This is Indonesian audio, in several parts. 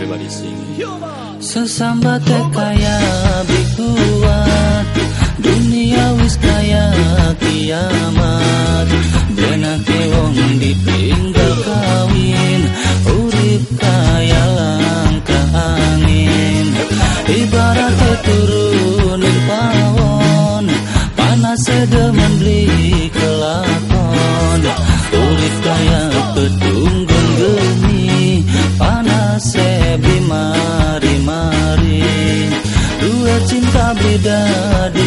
Everybody sing. Sesamba kaya bikuat, dunia wis kaya kiamat. Benak wong dipinggal kawin, urip kaya langkah angin. Ibarat turun pawon, panas sedemen beli beda di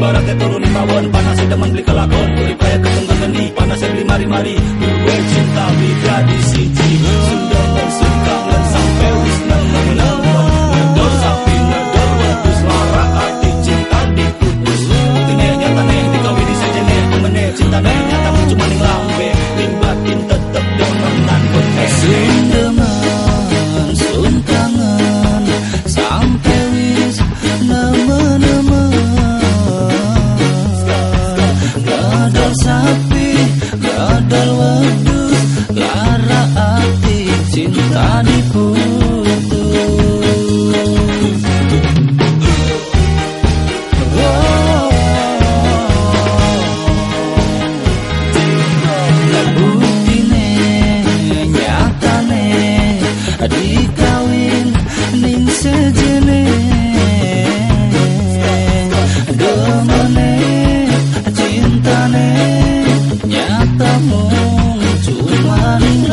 Ibaratnya turun mawon Panas demen beli kelakon. Urip kaya ketunggang geni Panas beli mari-mari. Dua cinta beda di siji Sudah dan close up bertemu one.